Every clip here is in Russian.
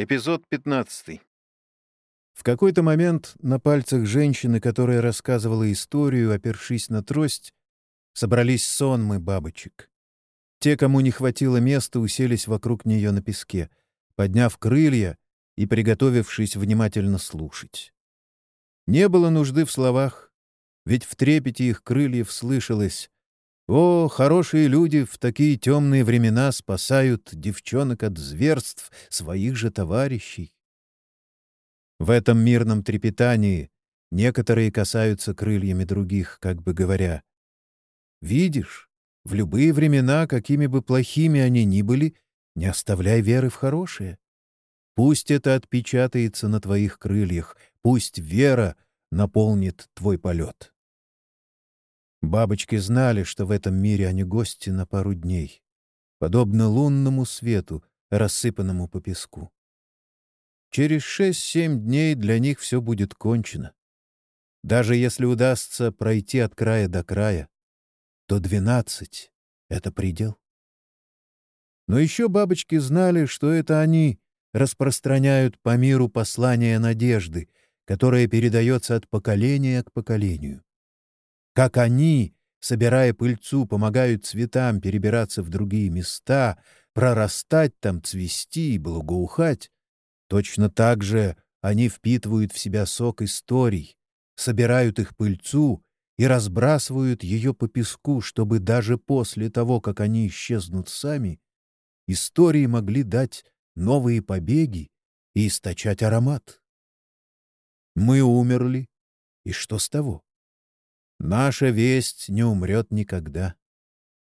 Эпизод 15. В какой-то момент на пальцах женщины, которая рассказывала историю, опершись на трость, собрались сонмы бабочек. Те, кому не хватило места, уселись вокруг нее на песке, подняв крылья и приготовившись внимательно слушать. Не было нужды в словах, ведь в трепете их крыльев слышалось о, хорошие люди в такие темные времена спасают девчонок от зверств своих же товарищей. В этом мирном трепетании некоторые касаются крыльями других, как бы говоря. Видишь, в любые времена, какими бы плохими они ни были, не оставляй веры в хорошее. Пусть это отпечатается на твоих крыльях, пусть вера наполнит твой полет. Бабочки знали, что в этом мире они гости на пару дней, подобно лунному свету, рассыпанному по песку. Через шесть-семь дней для них все будет кончено. Даже если удастся пройти от края до края, то двенадцать — это предел. Но еще бабочки знали, что это они распространяют по миру послание надежды, которое передается от поколения к поколению. Как они, собирая пыльцу, помогают цветам перебираться в другие места, прорастать там, цвести и благоухать, точно так же они впитывают в себя сок историй, собирают их пыльцу и разбрасывают ее по песку, чтобы даже после того, как они исчезнут сами, истории могли дать новые побеги и источать аромат. Мы умерли, и что с того? Наша весть не умрет никогда.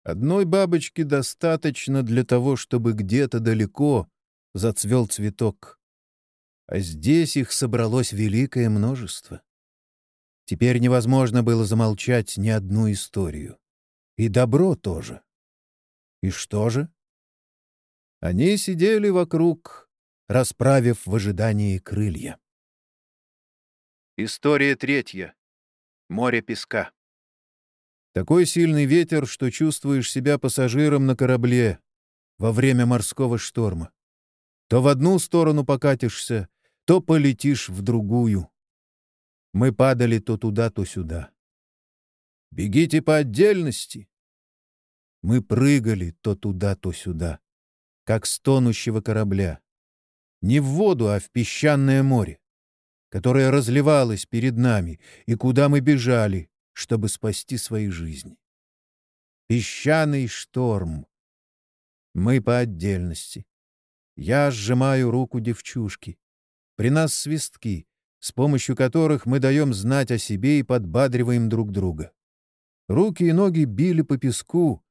Одной бабочки достаточно для того, чтобы где-то далеко зацвел цветок. А здесь их собралось великое множество. Теперь невозможно было замолчать ни одну историю. И добро тоже. И что же? Они сидели вокруг, расправив в ожидании крылья. История третья. Море песка. Такой сильный ветер, что чувствуешь себя пассажиром на корабле во время морского шторма. То в одну сторону покатишься, то полетишь в другую. Мы падали то туда, то сюда. Бегите по отдельности. Мы прыгали то туда, то сюда, как с тонущего корабля. Не в воду, а в песчаное море которая разливалась перед нами, и куда мы бежали, чтобы спасти свои жизни. Песчаный шторм. Мы по отдельности. Я сжимаю руку девчушки. При нас свистки, с помощью которых мы даем знать о себе и подбадриваем друг друга. Руки и ноги били по песку,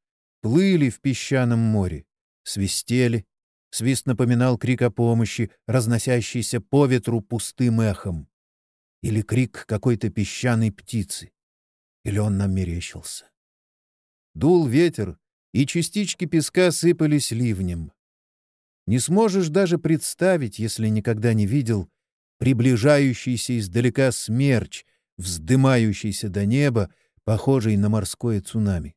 плыли в песчаном море, свистели, Свист напоминал крик о помощи, разносящийся по ветру пустым эхом. Или крик какой-то песчаной птицы. Или он нам мерещился. Дул ветер, и частички песка сыпались ливнем. Не сможешь даже представить, если никогда не видел, приближающийся издалека смерч, вздымающийся до неба, похожий на морское цунами.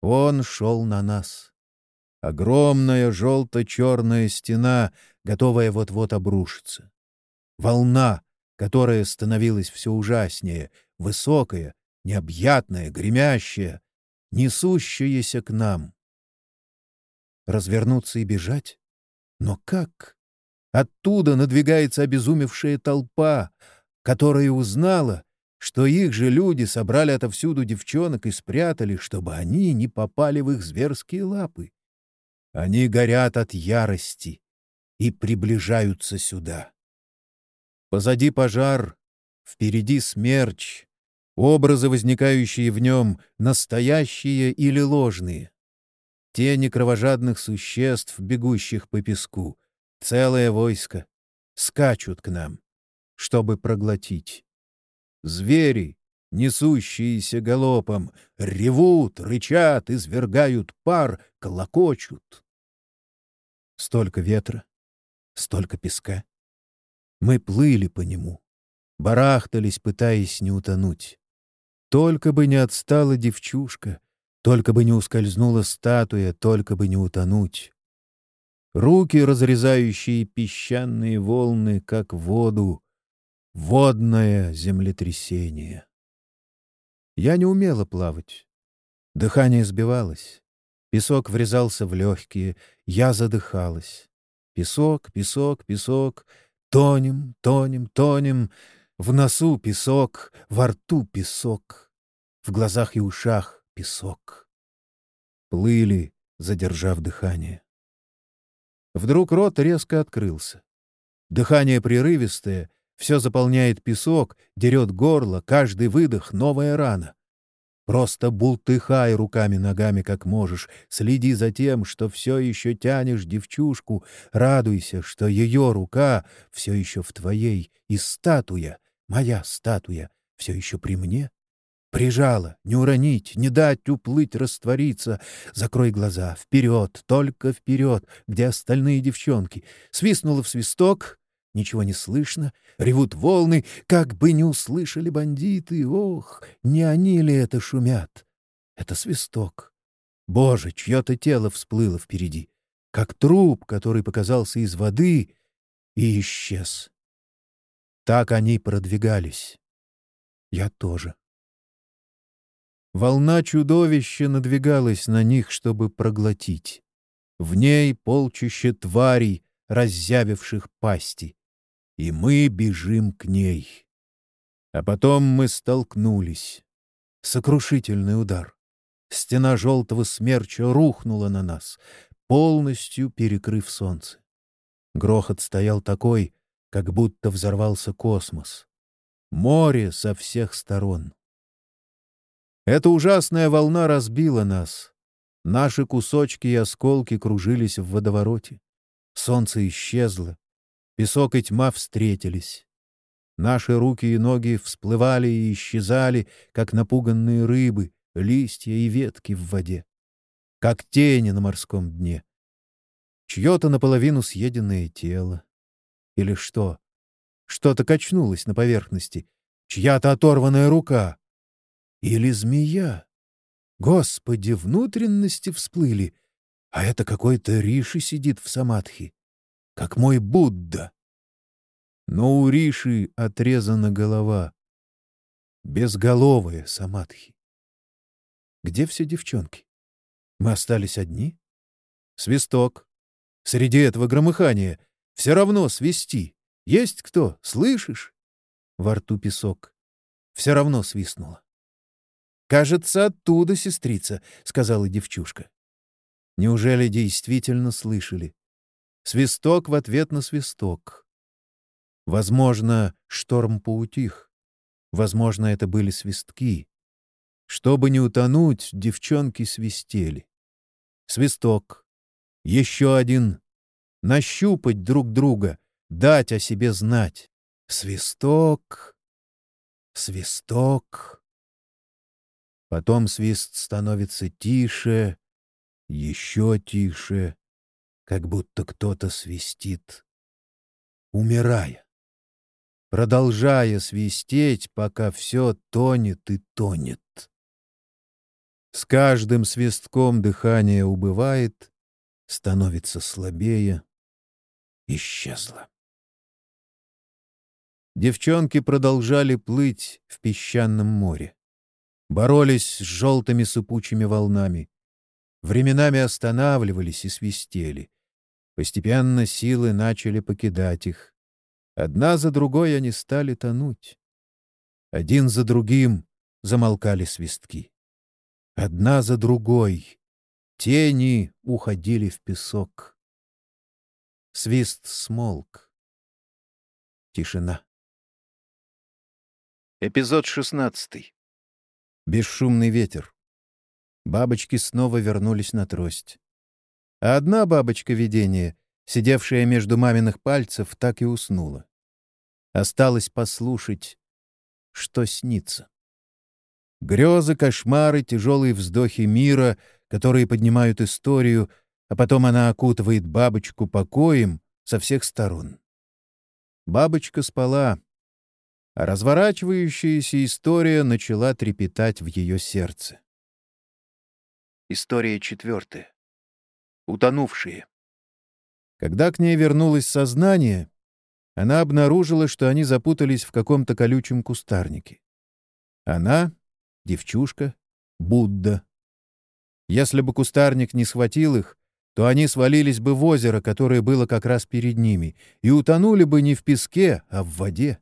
Он шел на нас. Огромная желто-черная стена, готовая вот-вот обрушиться. Волна, которая становилась все ужаснее, высокая, необъятная, гремящая, несущаяся к нам. Развернуться и бежать? Но как? Оттуда надвигается обезумевшая толпа, которая узнала, что их же люди собрали отовсюду девчонок и спрятали, чтобы они не попали в их зверские лапы. Они горят от ярости и приближаются сюда. Позади пожар, впереди смерч, образы, возникающие в нем, настоящие или ложные. Тени кровожадных существ, бегущих по песку, целое войско, скачут к нам, чтобы проглотить. Звери, несущиеся галопом, ревут, рычат, извергают пар, колокочут. Столько ветра, столько песка. Мы плыли по нему, барахтались, пытаясь не утонуть. Только бы не отстала девчушка, только бы не ускользнула статуя, только бы не утонуть. руки, разрезающие песчаные волны, как воду, водное землетрясение. Я не умела плавать. Дыхание сбивалось. Песок врезался в легкие, я задыхалась. Песок, песок, песок. Тонем, тонем, тонем. В носу песок, во рту песок. В глазах и ушах песок. Плыли, задержав дыхание. Вдруг рот резко открылся. Дыхание прерывистое, все заполняет песок, дерет горло, каждый выдох — новая рана. Просто бултыхай руками-ногами, как можешь. Следи за тем, что все еще тянешь девчушку. Радуйся, что ее рука все еще в твоей. И статуя, моя статуя, все еще при мне. Прижала, не уронить, не дать уплыть, раствориться. Закрой глаза, вперед, только вперед, где остальные девчонки. Свистнула в свисток, Ничего не слышно, ревут волны, как бы не услышали бандиты. Ох, не они ли это шумят? Это свисток. Боже, чье-то тело всплыло впереди, как труп, который показался из воды и исчез. Так они продвигались. Я тоже. Волна чудовища надвигалась на них, чтобы проглотить. В ней полчище тварей, раззявивших пасти и мы бежим к ней. А потом мы столкнулись. Сокрушительный удар. Стена желтого смерча рухнула на нас, полностью перекрыв солнце. Грохот стоял такой, как будто взорвался космос. Море со всех сторон. Эта ужасная волна разбила нас. Наши кусочки и осколки кружились в водовороте. Солнце исчезло, Песок и тьма встретились. Наши руки и ноги всплывали и исчезали, как напуганные рыбы, листья и ветки в воде, как тени на морском дне. Чье-то наполовину съеденное тело. Или что? Что-то качнулось на поверхности. Чья-то оторванная рука. Или змея. Господи, внутренности всплыли. А это какой-то Риши сидит в самадхи как мой Будда. Но у Риши отрезана голова. Безголовые самадхи. Где все девчонки? Мы остались одни? Свисток. Среди этого громыхания все равно свисти. Есть кто? Слышишь? Во рту песок. Все равно свистнуло. «Кажется, оттуда, сестрица», — сказала девчушка. Неужели действительно слышали? Свисток в ответ на свисток. Возможно, шторм поутих. Возможно, это были свистки. Чтобы не утонуть, девчонки свистели. Свисток. Еще один. Нащупать друг друга, дать о себе знать. Свисток. Свисток. Потом свист становится тише, еще тише как будто кто-то свистит, умирая, продолжая свистеть, пока все тонет и тонет. С каждым свистком дыхание убывает, становится слабее, исчезло. Девчонки продолжали плыть в песчаном море. Боролись с желтыми сыпучими волнами. Временами останавливались и свистели. Постепенно силы начали покидать их. Одна за другой они стали тонуть. Один за другим замолкали свистки. Одна за другой тени уходили в песок. Свист смолк. Тишина. Эпизод шестнадцатый. Бесшумный ветер. Бабочки снова вернулись на трость. А одна бабочка видения, сидевшая между маминых пальцев, так и уснула. Осталось послушать, что снится. Грезы, кошмары, тяжелые вздохи мира, которые поднимают историю, а потом она окутывает бабочку покоем со всех сторон. Бабочка спала, а разворачивающаяся история начала трепетать в ее сердце. История четвертая. Утонувшие. Когда к ней вернулось сознание, она обнаружила, что они запутались в каком-то колючем кустарнике. Она, девчушка, Будда. Если бы кустарник не схватил их, то они свалились бы в озеро, которое было как раз перед ними, и утонули бы не в песке, а в воде.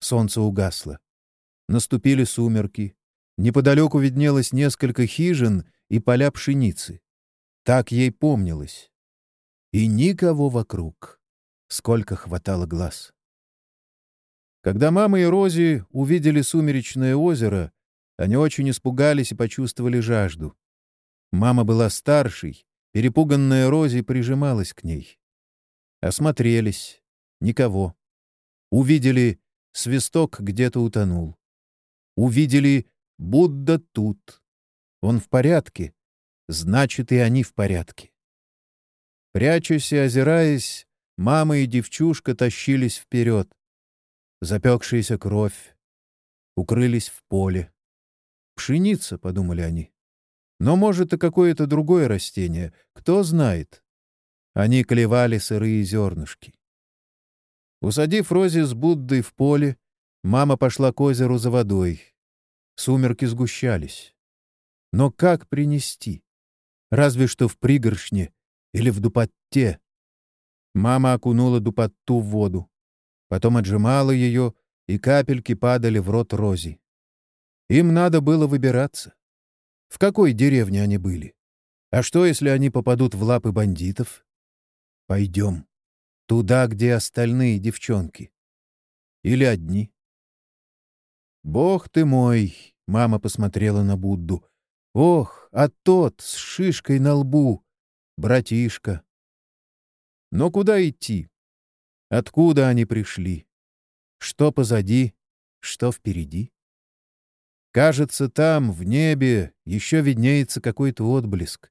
Солнце угасло. Наступили сумерки. Неподалеку виднелось несколько хижин и поля пшеницы. Так ей помнилось. И никого вокруг. Сколько хватало глаз. Когда мама и Рози увидели сумеречное озеро, они очень испугались и почувствовали жажду. Мама была старшей, перепуганная Рози прижималась к ней. Осмотрелись. Никого. Увидели, свисток где-то утонул. Увидели, Будда тут. Он в порядке. Значит, и они в порядке. Прячась и озираясь, мама и девчушка тащились вперед. Запекшаяся кровь. Укрылись в поле. Пшеница, — подумали они. Но, может, и какое-то другое растение. Кто знает. Они клевали сырые зернышки. Усадив Рози с Буддой в поле, мама пошла к озеру за водой. Сумерки сгущались. Но как принести? Разве что в пригоршне или в дупотте. Мама окунула дупотту в воду. Потом отжимала ее, и капельки падали в рот Рози. Им надо было выбираться. В какой деревне они были? А что, если они попадут в лапы бандитов? Пойдем. Туда, где остальные девчонки. Или одни. «Бог ты мой!» — мама посмотрела на Будду. «Ох, а тот с шишкой на лбу! Братишка!» Но куда идти? Откуда они пришли? Что позади, что впереди? Кажется, там, в небе, еще виднеется какой-то отблеск.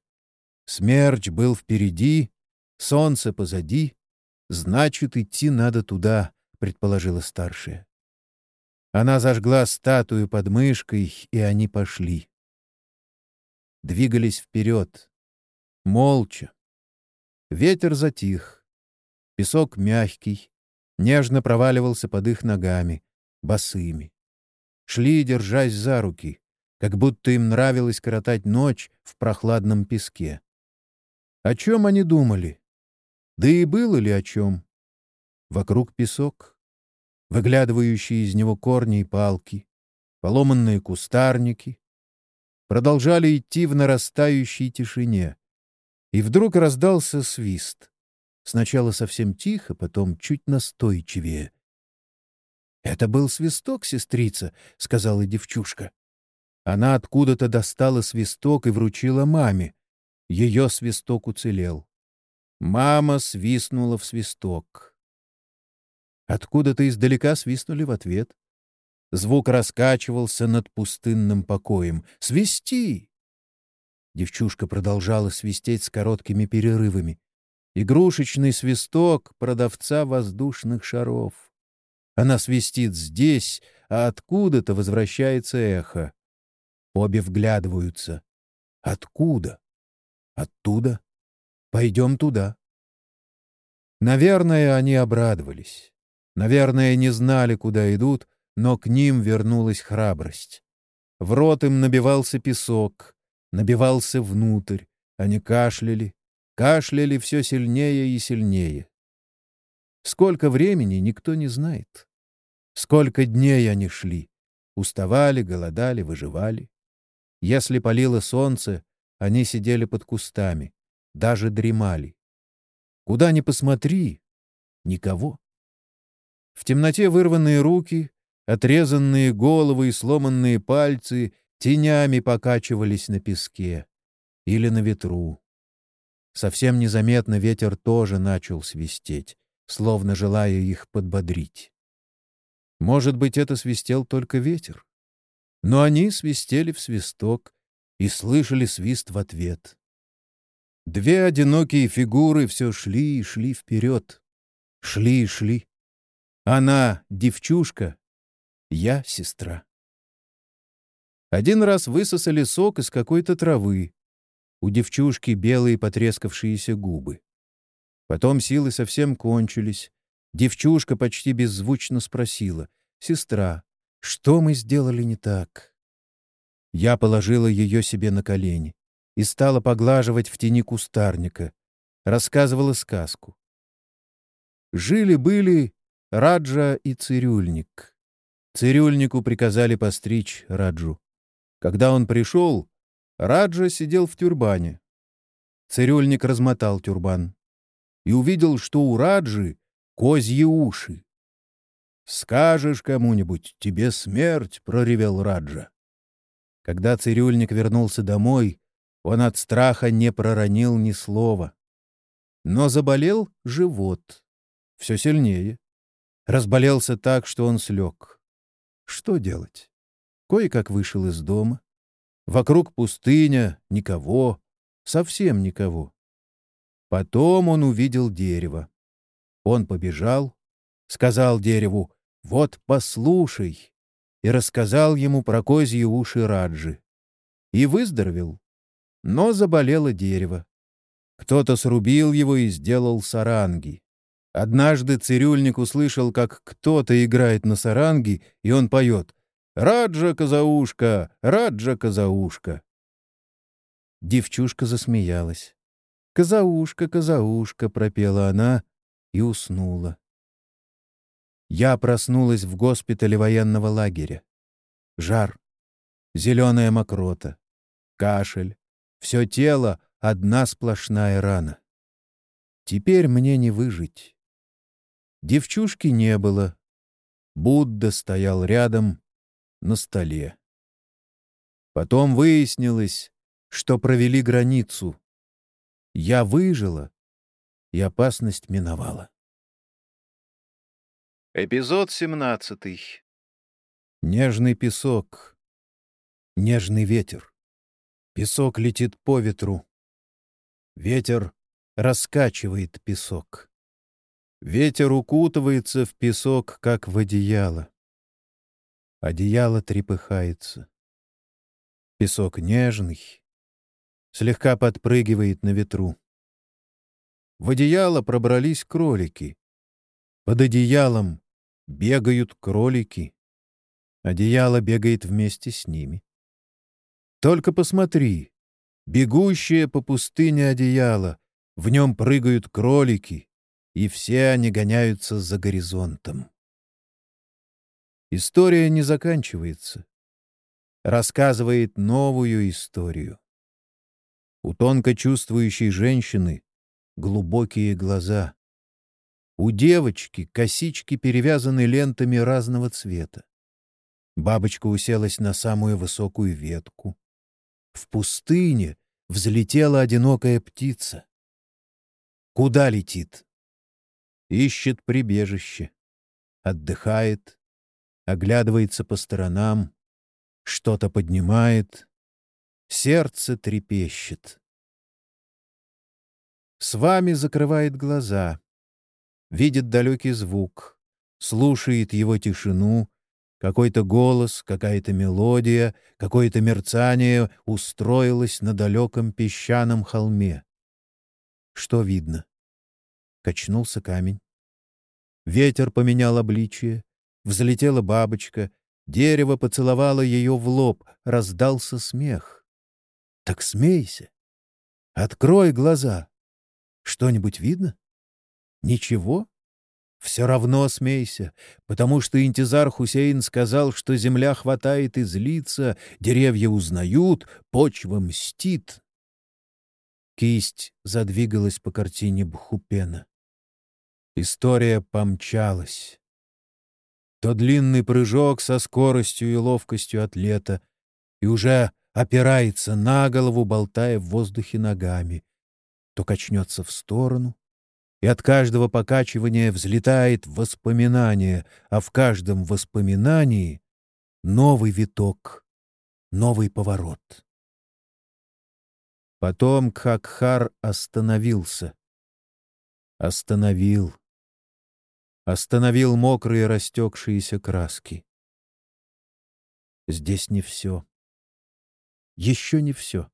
Смерч был впереди, солнце позади. Значит, идти надо туда, — предположила старшая. Она зажгла статую под мышкой, и они пошли. Двигались вперед. Молча. Ветер затих. Песок мягкий, нежно проваливался под их ногами, босыми шли, держась за руки, как будто им нравилось коротать ночь в прохладном песке. О чем они думали? Да и было ли о чем? Вокруг песок, выглядывающие из него корни и палки, поломанные кустарники. Продолжали идти в нарастающей тишине. И вдруг раздался свист. Сначала совсем тихо, потом чуть настойчивее. «Это был свисток, сестрица», — сказала девчушка. Она откуда-то достала свисток и вручила маме. Ее свисток уцелел. Мама свистнула в свисток. Откуда-то издалека свистнули в ответ. Звук раскачивался над пустынным покоем. «Свисти!» Девчушка продолжала свистеть с короткими перерывами. Игрушечный свисток продавца воздушных шаров. Она свистит здесь, а откуда-то возвращается эхо. Обе вглядываются. Откуда? Оттуда? Пойдем туда. Наверное, они обрадовались. Наверное, не знали, куда идут, но к ним вернулась храбрость. В рот им набивался песок, набивался внутрь. Они кашляли, кашляли все сильнее и сильнее. Сколько времени, никто не знает. Сколько дней они шли. Уставали, голодали, выживали. Если палило солнце, они сидели под кустами, даже дремали. Куда ни посмотри — никого. В темноте вырванные руки, отрезанные головы и сломанные пальцы тенями покачивались на песке или на ветру. Совсем незаметно ветер тоже начал свистеть словно желая их подбодрить. Может быть, это свистел только ветер. Но они свистели в свисток и слышали свист в ответ. Две одинокие фигуры все шли и шли вперед. Шли и шли. Она — девчушка, я — сестра. Один раз высосали сок из какой-то травы. У девчушки белые потрескавшиеся губы. Потом силы совсем кончились. Девчушка почти беззвучно спросила. «Сестра, что мы сделали не так?» Я положила ее себе на колени и стала поглаживать в тени кустарника. Рассказывала сказку. Жили-были Раджа и Цирюльник. Цирюльнику приказали постричь Раджу. Когда он пришел, Раджа сидел в тюрбане. Цирюльник размотал тюрбан и увидел, что у Раджи козьи уши. «Скажешь кому-нибудь, тебе смерть!» — проревел Раджа. Когда цирюльник вернулся домой, он от страха не проронил ни слова. Но заболел живот. Все сильнее. Разболелся так, что он слег. Что делать? Кое-как вышел из дома. Вокруг пустыня, никого, совсем никого. Потом он увидел дерево. Он побежал, сказал дереву «Вот послушай», и рассказал ему про козьи уши Раджи. И выздоровел. Но заболело дерево. Кто-то срубил его и сделал саранги. Однажды цирюльник услышал, как кто-то играет на саранги, и он поет «Раджа, Казаушка! Раджа, Казаушка!» Девчушка засмеялась. «Казаушка, Казаушка!» — пропела она и уснула. Я проснулась в госпитале военного лагеря. Жар, зеленая мокрота, кашель, все тело — одна сплошная рана. Теперь мне не выжить. Девчушки не было. Будда стоял рядом, на столе. Потом выяснилось, что провели границу. Я выжила, и опасность миновала. Эпизод 17. Нежный песок, нежный ветер. Песок летит по ветру. Ветер раскачивает песок. Ветер укутывается в песок, как в одеяло. Одеяло трепыхается. Песок нежный, слегка подпрыгивает на ветру. В одеяло пробрались кролики. Под одеялом бегают кролики. Одеяло бегает вместе с ними. Только посмотри, бегущее по пустыне одеяло, в нем прыгают кролики, и все они гоняются за горизонтом. История не заканчивается. Рассказывает новую историю. У тонко чувствующей женщины глубокие глаза. У девочки косички перевязаны лентами разного цвета. Бабочка уселась на самую высокую ветку. В пустыне взлетела одинокая птица. Куда летит? Ищет прибежище. Отдыхает, оглядывается по сторонам, что-то поднимает, сердце трепещет. С вами закрывает глаза, видит далекий звук, слушает его тишину, какой-то голос, какая-то мелодия, какое-то мерцание устроилось на далеком песчаном холме. Что видно? Качнулся камень. Ветер поменял обличие, взлетела бабочка, дерево поцеловало ее в лоб, раздался смех. Так смейся. Открой глаза. Что-нибудь видно? Ничего? Все равно смейся, потому что Интизар Хусейн сказал, что земля хватает и злится, деревья узнают, почва мстит. Кисть задвигалась по картине Бхупена. История помчалась. То длинный прыжок со скоростью и ловкостью атлета, и уже опирается на голову, болтая в воздухе ногами, то качнется в сторону, и от каждого покачивания взлетает воспоминание, а в каждом воспоминании новый виток, новый поворот. Потом Кхакхар остановился. Остановил. Остановил мокрые растекшиеся краски. Здесь не все. Еще не все.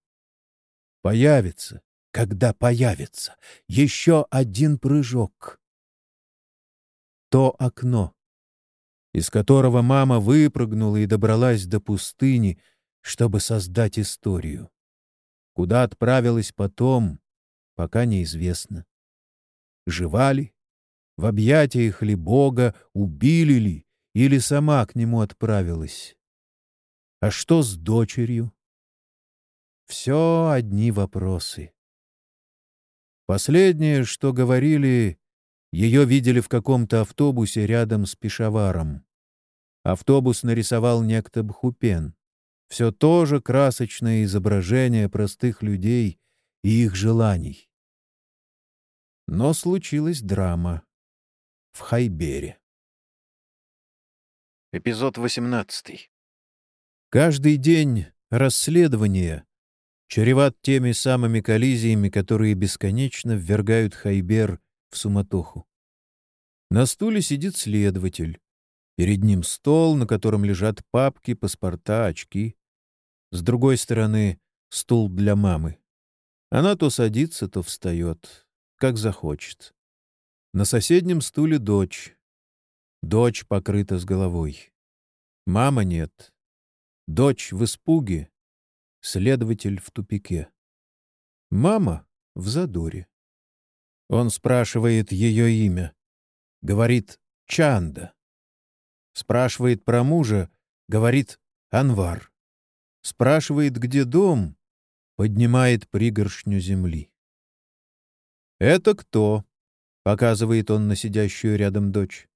Появится, когда появится. Еще один прыжок. То окно, из которого мама выпрыгнула и добралась до пустыни, чтобы создать историю. Куда отправилась потом, пока неизвестно. Жива ли? В объятиях ли Бога убили ли? Или сама к нему отправилась? А что с дочерью? Все одни вопросы. Последнее, что говорили, ее видели в каком-то автобусе рядом с Пешаваром. Автобус нарисовал некто Бхупен. Все то же красочное изображение простых людей и их желаний. Но случилась драма в Хайбере. Эпизод 18. Каждый день расследования чреват теми самыми коллизиями, которые бесконечно ввергают Хайбер в суматоху. На стуле сидит следователь. Перед ним стол, на котором лежат папки, паспорта, очки. С другой стороны — стул для мамы. Она то садится, то встает, как захочет. На соседнем стуле дочь. Дочь покрыта с головой. Мама нет. Дочь в испуге, Следователь в тупике. Мама в задоре. Он спрашивает ее имя. Говорит «Чанда». Спрашивает про мужа. Говорит «Анвар». Спрашивает, где дом. Поднимает пригоршню земли. «Это кто?» — показывает он на сидящую рядом дочь.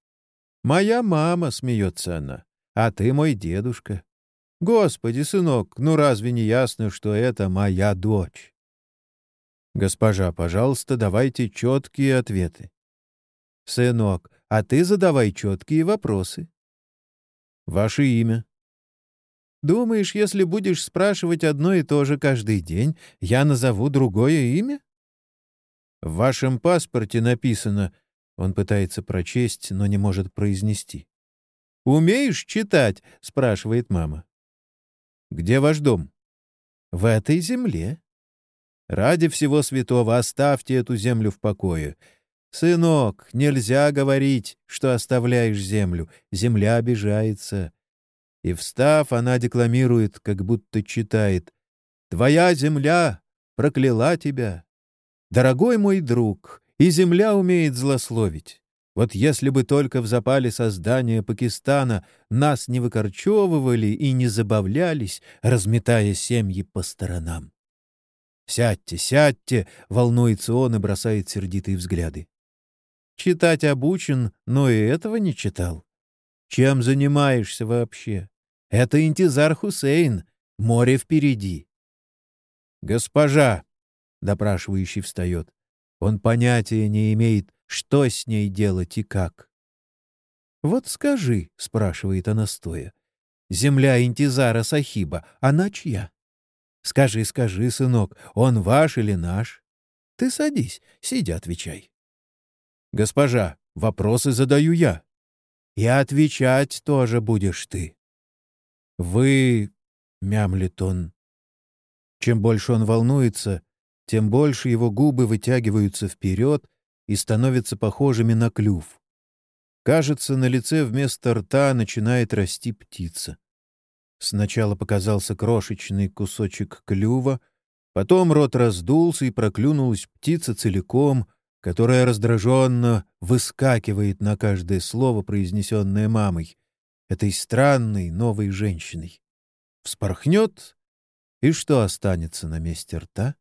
«Моя мама», — смеется она, — «а ты мой дедушка». Господи, сынок, ну разве не ясно, что это моя дочь? Госпожа, пожалуйста, давайте четкие ответы. Сынок, а ты задавай четкие вопросы. Ваше имя? Думаешь, если будешь спрашивать одно и то же каждый день, я назову другое имя? В вашем паспорте написано... Он пытается прочесть, но не может произнести. «Умеешь читать?» — спрашивает мама. Где ваш дом? В этой земле. Ради всего святого оставьте эту землю в покое. Сынок, нельзя говорить, что оставляешь землю. Земля обижается. И, встав, она декламирует, как будто читает. «Твоя земля прокляла тебя. Дорогой мой друг, и земля умеет злословить. Вот если бы только в запале создания Пакистана нас не выкорчевывали и не забавлялись, разметая семьи по сторонам. «Сядьте, сядьте!» — волнуется он и бросает сердитые взгляды. Читать обучен, но и этого не читал. Чем занимаешься вообще? Это Интизар Хусейн, море впереди. «Госпожа!» — допрашивающий встает. Он понятия не имеет, что с ней делать и как. «Вот скажи», — спрашивает она стоя, — «земля Интизара Сахиба, она чья?» «Скажи, скажи, сынок, он ваш или наш?» «Ты садись, сидя отвечай». «Госпожа, вопросы задаю я». «И отвечать тоже будешь ты». «Вы...» — мямлит он. Чем больше он волнуется, тем больше его губы вытягиваются вперед и становятся похожими на клюв. Кажется, на лице вместо рта начинает расти птица. Сначала показался крошечный кусочек клюва, потом рот раздулся и проклюнулась птица целиком, которая раздраженно выскакивает на каждое слово, произнесенное мамой, этой странной новой женщиной. Вспорхнет, и что останется на месте рта?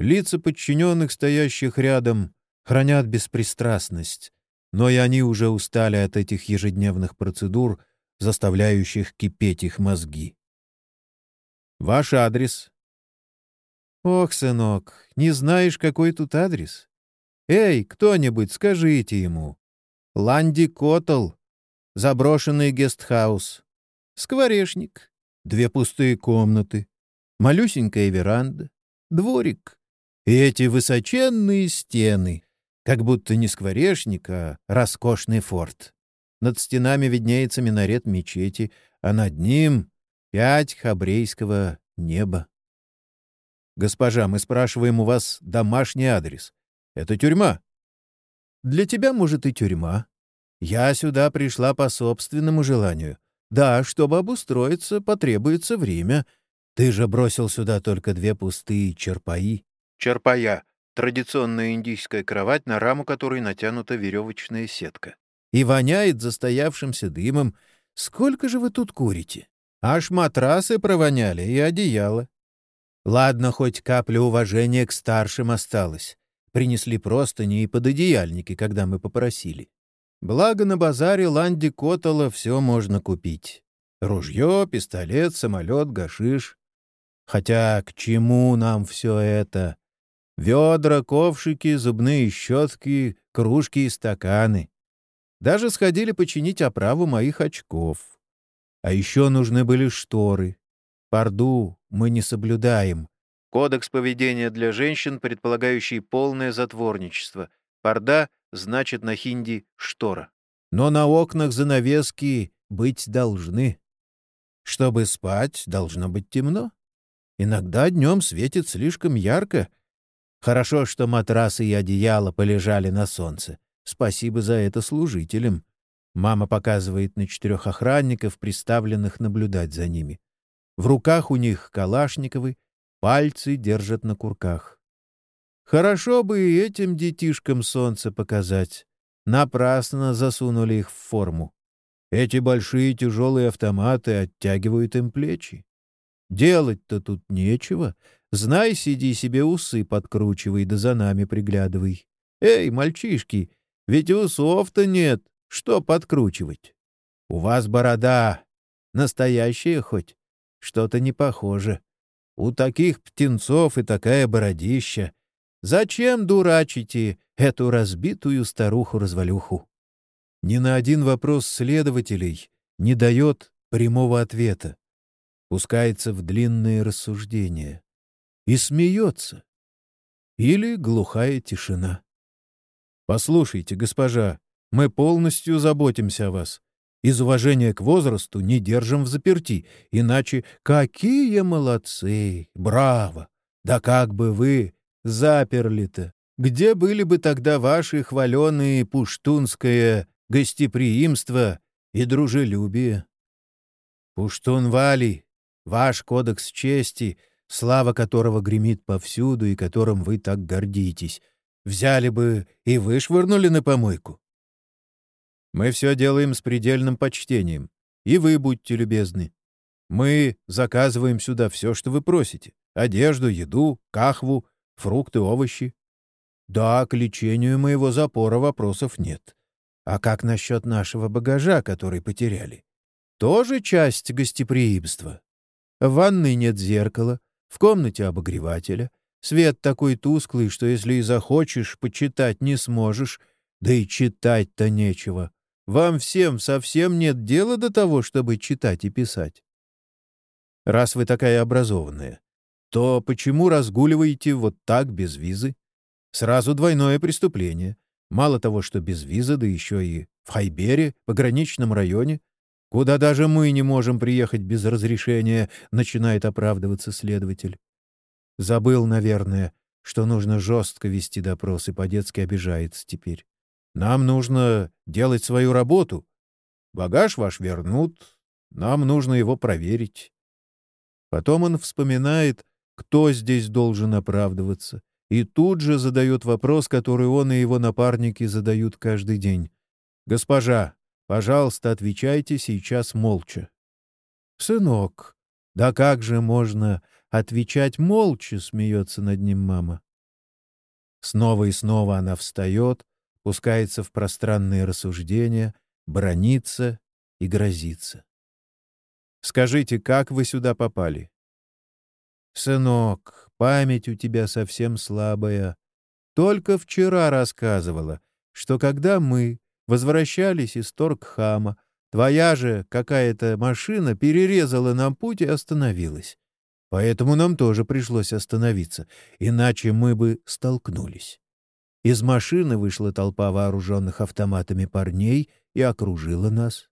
Лица подчиненных, стоящих рядом, хранят беспристрастность, но и они уже устали от этих ежедневных процедур, заставляющих кипеть их мозги. Ваш адрес? Ох, сынок, не знаешь, какой тут адрес? Эй, кто-нибудь, скажите ему. Ланди Коттл, заброшенный гестхаус, скворечник, две пустые комнаты, малюсенькая веранда, дворик, и эти высоченные стены, как будто не скворечник, а роскошный форт. Над стенами виднеется минарет мечети, а над ним — пять хабрейского неба. Госпожа, мы спрашиваем у вас домашний адрес. Это тюрьма. Для тебя, может, и тюрьма. Я сюда пришла по собственному желанию. Да, чтобы обустроиться, потребуется время. Ты же бросил сюда только две пустые черпаи. Черпая — традиционная индийская кровать, на раму которой натянута веревочная сетка. И воняет застоявшимся дымом. Сколько же вы тут курите? Аж матрасы провоняли и одеяло. Ладно, хоть капля уважения к старшим осталась. Принесли простыни и пододеяльники, когда мы попросили. Благо на базаре Ланди Котала все можно купить. Ружье, пистолет, самолет, гашиш. Хотя к чему нам все это? Ведра, ковшики, зубные щетки, кружки и стаканы. Даже сходили починить оправу моих очков. А еще нужны были шторы. Парду мы не соблюдаем. Кодекс поведения для женщин, предполагающий полное затворничество. Парда значит на хинди «штора». Но на окнах занавески быть должны. Чтобы спать, должно быть темно. Иногда днем светит слишком ярко. Хорошо, что матрасы и одеяло полежали на солнце. Спасибо за это служителям. Мама показывает на четырех охранников, приставленных наблюдать за ними. В руках у них калашниковы, пальцы держат на курках. Хорошо бы и этим детишкам солнце показать. Напрасно засунули их в форму. Эти большие тяжелые автоматы оттягивают им плечи. Делать-то тут нечего. Знай, сиди себе усы подкручивай, да за нами приглядывай. Эй, мальчишки, ведь усов-то нет. Что подкручивать? У вас борода. Настоящая хоть? Что-то не похоже. У таких птенцов и такая бородища. Зачем дурачите эту разбитую старуху-развалюху? Ни на один вопрос следователей не дает прямого ответа. Пускается в длинные рассуждения. И смеется. Или глухая тишина. «Послушайте, госпожа, мы полностью заботимся о вас. Из уважения к возрасту не держим в заперти, иначе какие молодцы! Браво! Да как бы вы заперли-то? Где были бы тогда ваши хваленые пуштунское гостеприимство и дружелюбие? Пуштун Вали, ваш кодекс чести, слава которого гремит повсюду и которым вы так гордитесь, взяли бы и вышвырнули на помойку. Мы все делаем с предельным почтением, и вы будьте любезны. Мы заказываем сюда все, что вы просите. Одежду, еду, кахву, фрукты, овощи. Да, к лечению моего запора вопросов нет. А как насчет нашего багажа, который потеряли? Тоже часть гостеприимства. В ванной нет зеркала, в комнате обогревателя. Свет такой тусклый, что если и захочешь, почитать не сможешь, да и читать-то нечего. Вам всем совсем нет дела до того, чтобы читать и писать. Раз вы такая образованная, то почему разгуливаете вот так без визы? Сразу двойное преступление. Мало того, что без визы, да еще и в Хайбере, пограничном районе, куда даже мы не можем приехать без разрешения, начинает оправдываться следователь. Забыл, наверное, что нужно жестко вести допрос и по-детски обижается теперь. Нам нужно делать свою работу. Багаж ваш вернут, нам нужно его проверить. Потом он вспоминает, кто здесь должен оправдываться, и тут же задает вопрос, который он и его напарники задают каждый день. «Госпожа, пожалуйста, отвечайте сейчас молча». «Сынок, да как же можно отвечать молча?» — смеется над ним мама. Снова и снова она встает, пускается в пространные рассуждения, бронится и грозится. «Скажите, как вы сюда попали?» «Сынок, память у тебя совсем слабая. Только вчера рассказывала, что когда мы возвращались из Торгхама, твоя же какая-то машина перерезала нам путь и остановилась. Поэтому нам тоже пришлось остановиться, иначе мы бы столкнулись. Из машины вышла толпа вооруженных автоматами парней и окружила нас.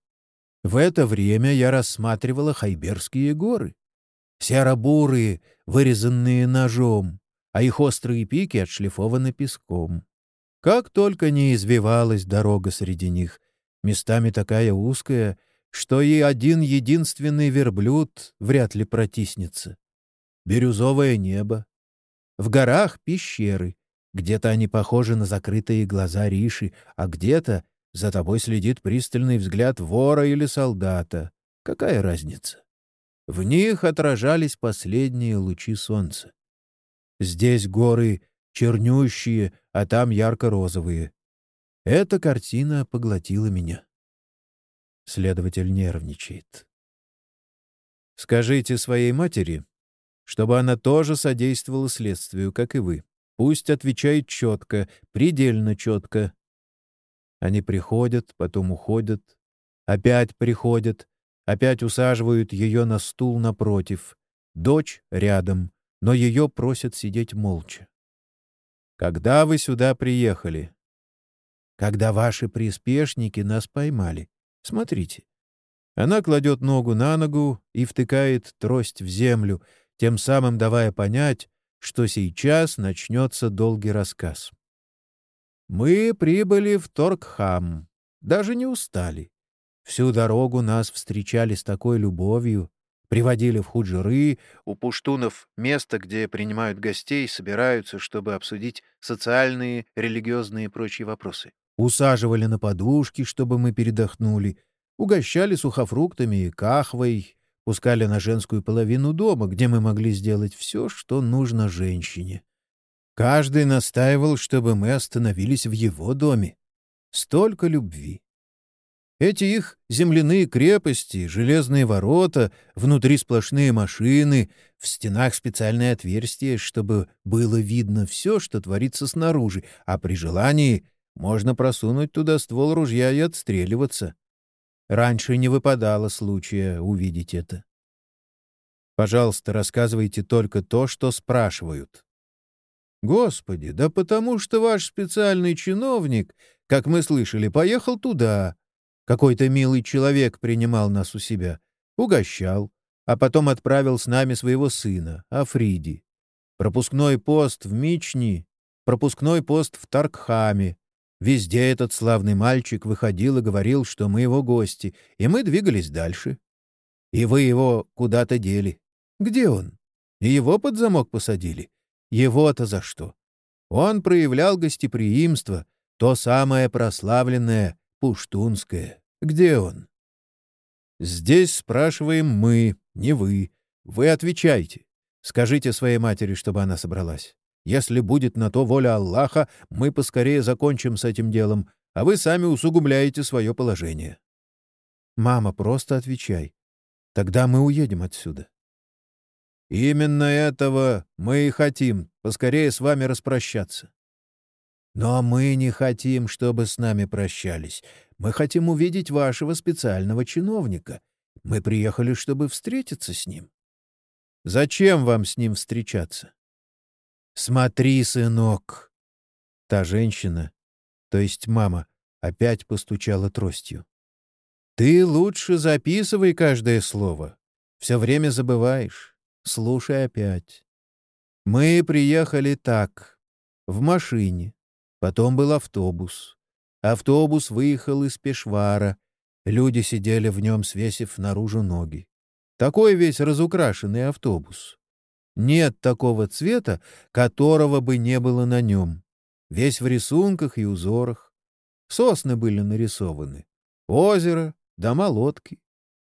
В это время я рассматривала Хайберские горы. серо-бурые, вырезанные ножом, а их острые пики отшлифованы песком. Как только не извивалась дорога среди них, местами такая узкая, что и один единственный верблюд вряд ли протиснется. Бирюзовое небо. В горах пещеры. Где-то они похожи на закрытые глаза Риши, а где-то за тобой следит пристальный взгляд вора или солдата. Какая разница? В них отражались последние лучи солнца. Здесь горы чернющие, а там ярко-розовые. Эта картина поглотила меня. Следователь нервничает. Скажите своей матери, чтобы она тоже содействовала следствию, как и вы. Пусть отвечает четко, предельно четко. Они приходят, потом уходят, опять приходят, опять усаживают ее на стул напротив. Дочь рядом, но ее просят сидеть молча. «Когда вы сюда приехали?» «Когда ваши приспешники нас поймали. Смотрите». Она кладет ногу на ногу и втыкает трость в землю, тем самым давая понять, что сейчас начнется долгий рассказ. Мы прибыли в Торкхам, даже не устали. Всю дорогу нас встречали с такой любовью, приводили в худжиры, у пуштунов место, где принимают гостей, собираются, чтобы обсудить социальные, религиозные и прочие вопросы. Усаживали на подушки, чтобы мы передохнули, угощали сухофруктами и кахвой, пускали на женскую половину дома, где мы могли сделать все, что нужно женщине. Каждый настаивал, чтобы мы остановились в его доме. Столько любви. Эти их земляные крепости, железные ворота, внутри сплошные машины, в стенах специальное отверстие, чтобы было видно все, что творится снаружи, а при желании можно просунуть туда ствол ружья и отстреливаться. Раньше не выпадало случая увидеть это. Пожалуйста, рассказывайте только то, что спрашивают. Господи, да потому что ваш специальный чиновник, как мы слышали, поехал туда. Какой-то милый человек принимал нас у себя, угощал, а потом отправил с нами своего сына, Африди. Пропускной пост в Мични, пропускной пост в Таркхаме, Везде этот славный мальчик выходил и говорил, что мы его гости, и мы двигались дальше. И вы его куда-то дели. Где он? И его под замок посадили. Его-то за что? Он проявлял гостеприимство, то самое прославленное, пуштунское. Где он? Здесь спрашиваем мы, не вы. Вы отвечайте. Скажите своей матери, чтобы она собралась. Если будет на то воля Аллаха, мы поскорее закончим с этим делом, а вы сами усугубляете свое положение. Мама, просто отвечай. Тогда мы уедем отсюда. Именно этого мы и хотим, поскорее с вами распрощаться. Но мы не хотим, чтобы с нами прощались. Мы хотим увидеть вашего специального чиновника. Мы приехали, чтобы встретиться с ним. Зачем вам с ним встречаться? «Смотри, сынок!» Та женщина, то есть мама, опять постучала тростью. «Ты лучше записывай каждое слово. Все время забываешь. Слушай опять. Мы приехали так, в машине. Потом был автобус. Автобус выехал из Пешвара. Люди сидели в нем, свесив наружу ноги. Такой весь разукрашенный автобус. Нет такого цвета, которого бы не было на нем. Весь в рисунках и узорах. Сосны были нарисованы. Озеро, дома-лодки.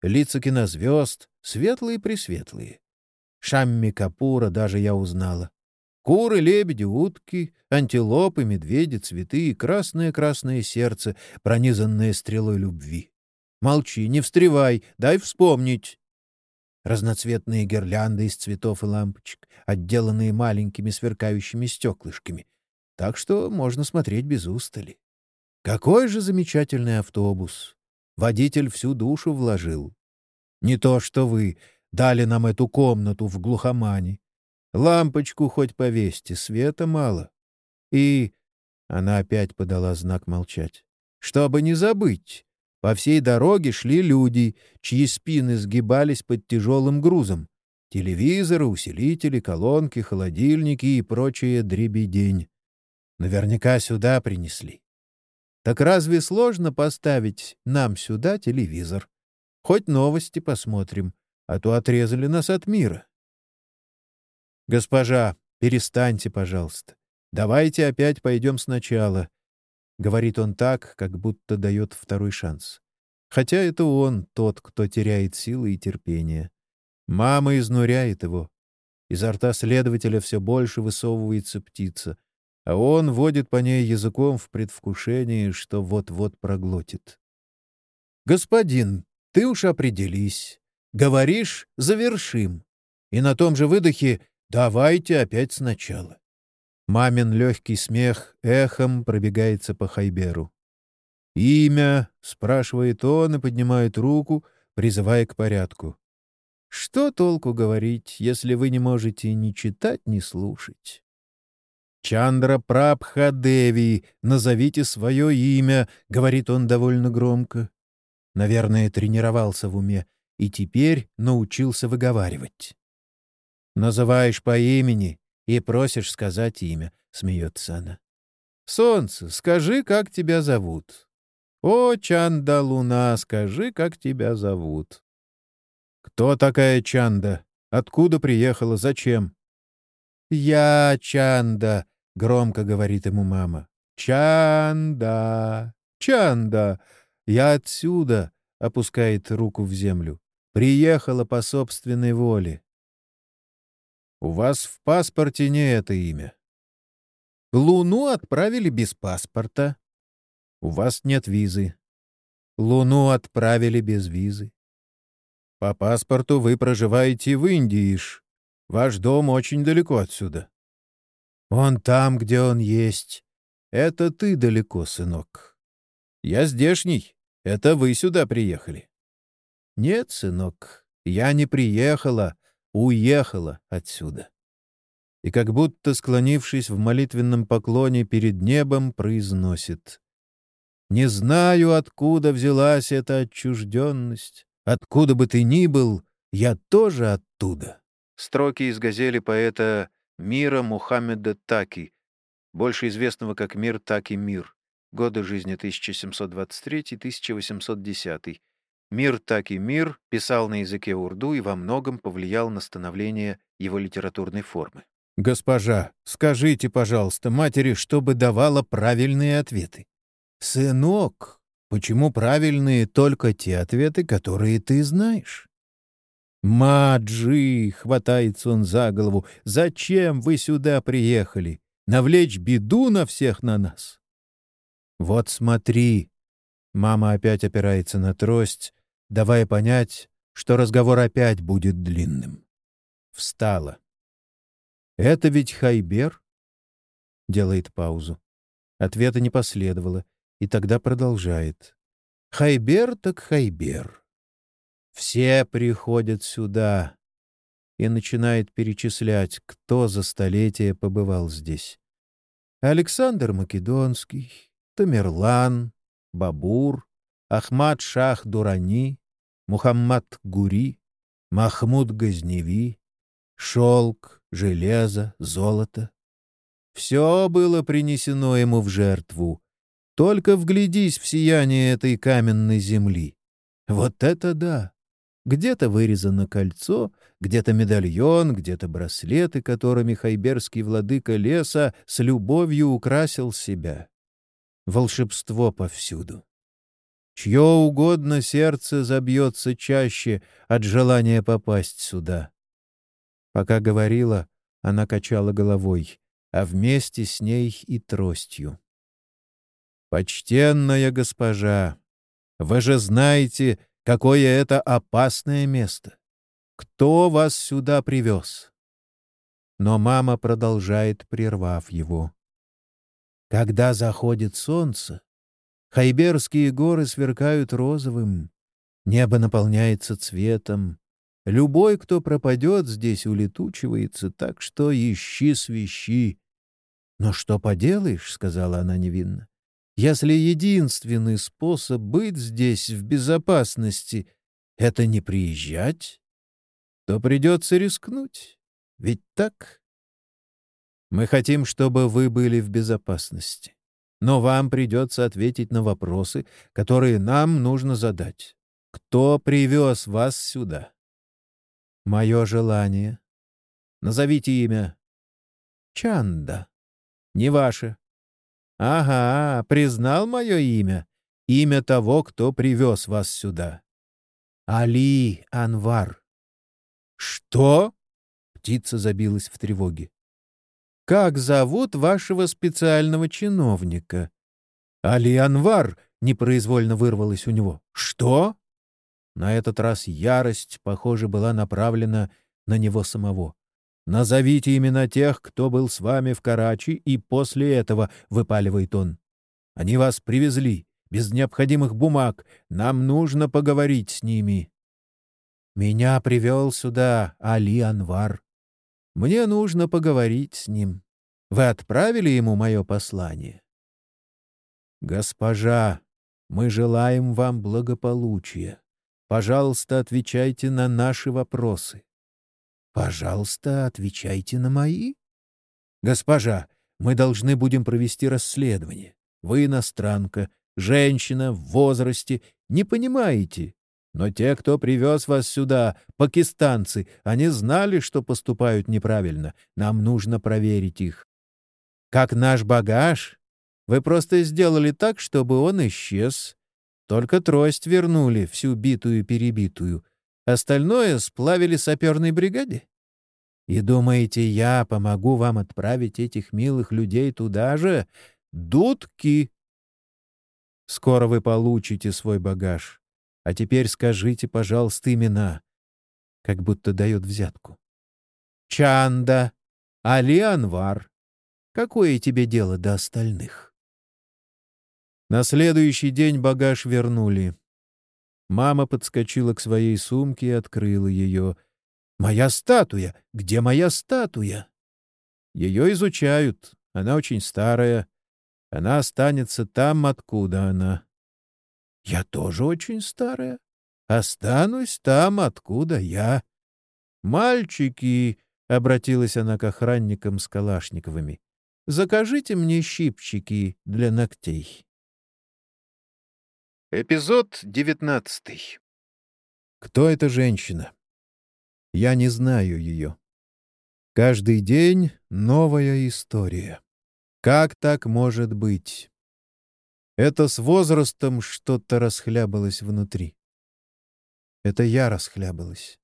Лица кинозвезд, светлые-пресветлые. Шамми Капура даже я узнала. Куры, лебеди, утки, антилопы, медведи, цветы и красное-красное сердце, пронизанное стрелой любви. Молчи, не встревай, дай вспомнить разноцветные гирлянды из цветов и лампочек, отделанные маленькими сверкающими стеклышками. Так что можно смотреть без устали. Какой же замечательный автобус! Водитель всю душу вложил. Не то что вы дали нам эту комнату в глухомане. Лампочку хоть повесьте, света мало. И... Она опять подала знак молчать. Чтобы не забыть, по всей дороге шли люди, чьи спины сгибались под тяжелым грузом. Телевизоры, усилители, колонки, холодильники и прочее дребедень. Наверняка сюда принесли. Так разве сложно поставить нам сюда телевизор? Хоть новости посмотрим, а то отрезали нас от мира. Госпожа, перестаньте, пожалуйста. Давайте опять пойдем сначала. Говорит он так, как будто дает второй шанс. Хотя это он тот, кто теряет силы и терпение. Мама изнуряет его. Изо рта следователя все больше высовывается птица — а он водит по ней языком в предвкушении, что вот-вот проглотит. «Господин, ты уж определись. Говоришь — завершим. И на том же выдохе давайте опять сначала». Мамин легкий смех эхом пробегается по Хайберу. «Имя?» — спрашивает он и поднимает руку, призывая к порядку. «Что толку говорить, если вы не можете ни читать, ни слушать?» «Чандра Прабха Деви, назовите свое имя», — говорит он довольно громко. Наверное, тренировался в уме и теперь научился выговаривать. «Называешь по имени и просишь сказать имя», — смеется она. «Солнце, скажи, как тебя зовут». «О, Чанда Луна, скажи, как тебя зовут». «Кто такая Чанда? Откуда приехала? Зачем?» «Я Чанда», — громко говорит ему мама. «Чанда! Чанда! Я отсюда!» — опускает руку в землю. «Приехала по собственной воле». «У вас в паспорте не это имя». «Луну отправили без паспорта». «У вас нет визы». «Луну отправили без визы». «По паспорту вы проживаете в Индии. Ваш дом очень далеко отсюда». Он там, где он есть. Это ты далеко, сынок. Я здешний. Это вы сюда приехали. Нет, сынок, я не приехала, уехала отсюда. И как будто, склонившись в молитвенном поклоне перед небом, произносит. «Не знаю, откуда взялась эта отчужденность. Откуда бы ты ни был, я тоже оттуда». Строки из газели поэта Мира Мухаммеда Таки, больше известного как Мир Таки Мир, годы жизни 1723-1810. Мир Таки Мир писал на языке урду и во многом повлиял на становление его литературной формы. «Госпожа, скажите, пожалуйста, матери, чтобы давала правильные ответы». «Сынок, почему правильные только те ответы, которые ты знаешь?» «Маджи!» — хватается он за голову. «Зачем вы сюда приехали? Навлечь беду на всех на нас?» «Вот смотри!» Мама опять опирается на трость, давая понять, что разговор опять будет длинным. Встала. «Это ведь Хайбер?» Делает паузу. Ответа не последовало, и тогда продолжает. «Хайбер так Хайбер. Все приходят сюда и начинает перечислять, кто за столетие побывал здесь. Александр Македонский, Тамерлан, Бабур, Ахмад Шах Дурани, Мухаммад Гури, Махмуд Газневи, шелк, железо, золото. Все было принесено ему в жертву. Только вглядись в сияние этой каменной земли. Вот это да! Где-то вырезано кольцо, где-то медальон, где-то браслеты, которыми хайберский владыка леса с любовью украсил себя. Волшебство повсюду. Чье угодно сердце забьется чаще от желания попасть сюда. Пока говорила, она качала головой, а вместе с ней и тростью. «Почтенная госпожа, вы же знаете, Какое это опасное место! Кто вас сюда привез?» Но мама продолжает, прервав его. «Когда заходит солнце, Хайберские горы сверкают розовым, небо наполняется цветом. Любой, кто пропадет здесь, улетучивается, так что ищи свищи. «Но что поделаешь?» — сказала она невинно если единственный способ быть здесь в безопасности — это не приезжать, то придется рискнуть. Ведь так? Мы хотим, чтобы вы были в безопасности. Но вам придется ответить на вопросы, которые нам нужно задать. Кто привез вас сюда? Мое желание. Назовите имя. Чанда. Не ваше. Ага, признал мое имя. Имя того, кто привез вас сюда. Али Анвар. Что? Птица забилась в тревоге. Как зовут вашего специального чиновника? Али Анвар непроизвольно вырвалось у него. Что? На этот раз ярость, похоже, была направлена на него самого. «Назовите имена тех, кто был с вами в Карачи, и после этого», — выпаливает он. «Они вас привезли, без необходимых бумаг. Нам нужно поговорить с ними». «Меня привел сюда Али Анвар. Мне нужно поговорить с ним. Вы отправили ему мое послание?» «Госпожа, мы желаем вам благополучия. Пожалуйста, отвечайте на наши вопросы. Пожалуйста, отвечайте на мои. Госпожа, мы должны будем провести расследование. Вы иностранка, женщина в возрасте, не понимаете. Но те, кто привез вас сюда, пакистанцы, они знали, что поступают неправильно. Нам нужно проверить их. Как наш багаж? Вы просто сделали так, чтобы он исчез. Только трость вернули, всю битую-перебитую. Остальное сплавили саперной бригаде. И думаете, я помогу вам отправить этих милых людей туда же? Дудки! Скоро вы получите свой багаж. А теперь скажите, пожалуйста, имена. Как будто дает взятку. Чанда, Али Анвар. Какое тебе дело до остальных? На следующий день багаж вернули. Мама подскочила к своей сумке и открыла ее. «Моя статуя! Где моя статуя?» Ее изучают. Она очень старая. Она останется там, откуда она. Я тоже очень старая. Останусь там, откуда я. «Мальчики!» — обратилась она к охранникам с Калашниковыми. «Закажите мне щипчики для ногтей». Эпизод девятнадцатый. Кто эта женщина? Я не знаю ее. Каждый день новая история. Как так может быть? Это с возрастом что-то расхлябалось внутри. Это я расхлябалась.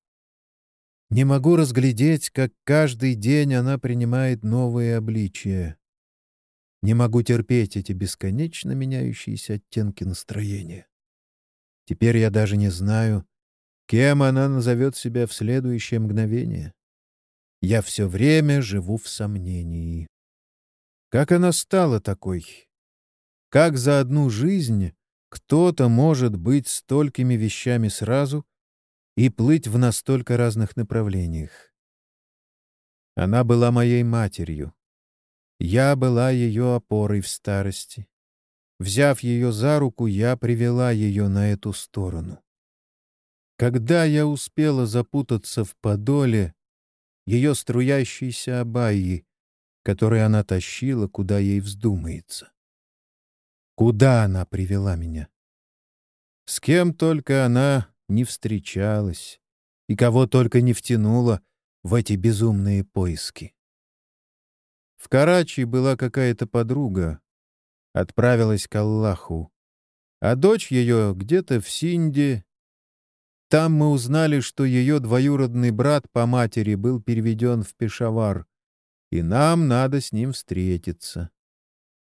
Не могу разглядеть, как каждый день она принимает новые обличия. Не могу терпеть эти бесконечно меняющиеся оттенки настроения. Теперь я даже не знаю, кем она назовет себя в следующее мгновение. Я все время живу в сомнении. Как она стала такой? Как за одну жизнь кто-то может быть столькими вещами сразу и плыть в настолько разных направлениях? Она была моей матерью. Я была ее опорой в старости. Взяв ее за руку, я привела ее на эту сторону. Когда я успела запутаться в подоле, ее струящейся абайи, которые она тащила, куда ей вздумается. Куда она привела меня? С кем только она не встречалась и кого только не втянула в эти безумные поиски. В Карачи была какая-то подруга. Отправилась к Аллаху. А дочь ее где-то в Синде. Там мы узнали, что ее двоюродный брат по матери был переведен в Пешавар, и нам надо с ним встретиться.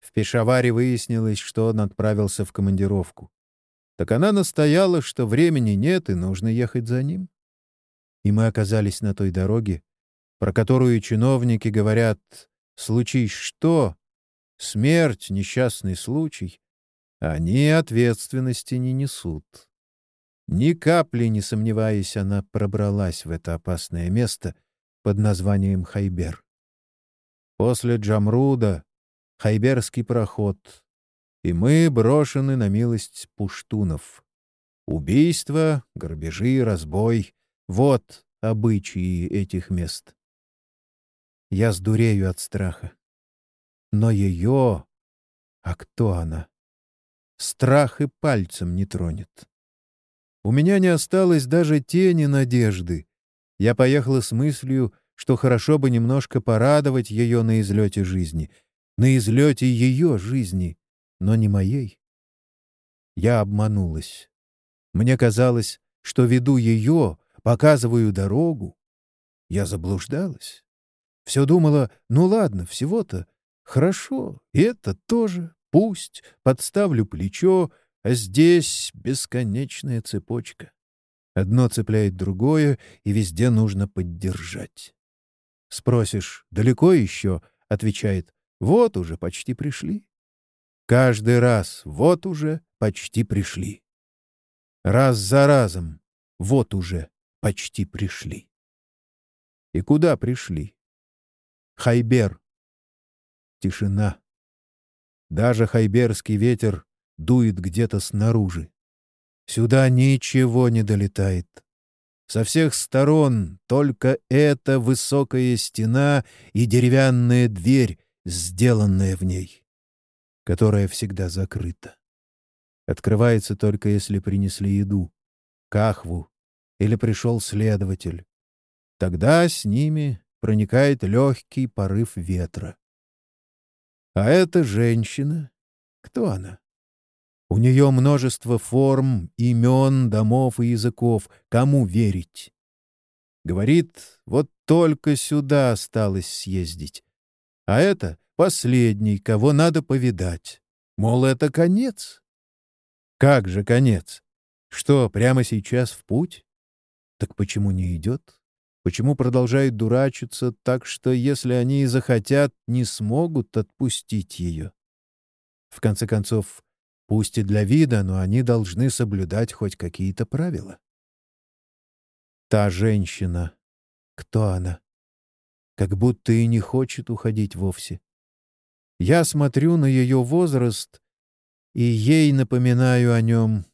В Пешаваре выяснилось, что он отправился в командировку. Так она настояла, что времени нет и нужно ехать за ним. И мы оказались на той дороге, про которую чиновники говорят Случись что, смерть, несчастный случай, они ответственности не несут. Ни капли не сомневаясь, она пробралась в это опасное место под названием Хайбер. После Джамруда — Хайберский проход, и мы брошены на милость пуштунов. Убийство, грабежи, разбой — вот обычаи этих мест. Я сдурею от страха. Но ее... А кто она? Страх и пальцем не тронет. У меня не осталось даже тени надежды. Я поехала с мыслью, что хорошо бы немножко порадовать ее на излете жизни. На излете ее жизни, но не моей. Я обманулась. Мне казалось, что веду ее, показываю дорогу. Я заблуждалась. Все думала, ну ладно, всего-то. Хорошо, это тоже. Пусть, подставлю плечо, а здесь бесконечная цепочка. Одно цепляет другое, и везде нужно поддержать. Спросишь, далеко еще? Отвечает, вот уже почти пришли. Каждый раз, вот уже почти пришли. Раз за разом, вот уже почти пришли. И куда пришли? Хайбер. Тишина. Даже хайберский ветер дует где-то снаружи. Сюда ничего не долетает. Со всех сторон только эта высокая стена и деревянная дверь, сделанная в ней, которая всегда закрыта. Открывается только если принесли еду, кахву или пришел следователь. Тогда с ними проникает легкий порыв ветра. А эта женщина, кто она? У нее множество форм, имен, домов и языков. Кому верить? Говорит, вот только сюда осталось съездить. А это последний, кого надо повидать. Мол, это конец. Как же конец? Что, прямо сейчас в путь? Так почему не идет? Почему продолжает дурачиться так, что, если они и захотят, не смогут отпустить ее? В конце концов, Пусть и для вида, но они должны соблюдать хоть какие-то правила. Та женщина. Кто она? Как будто и не хочет уходить вовсе. Я смотрю на ее возраст и ей напоминаю о нем.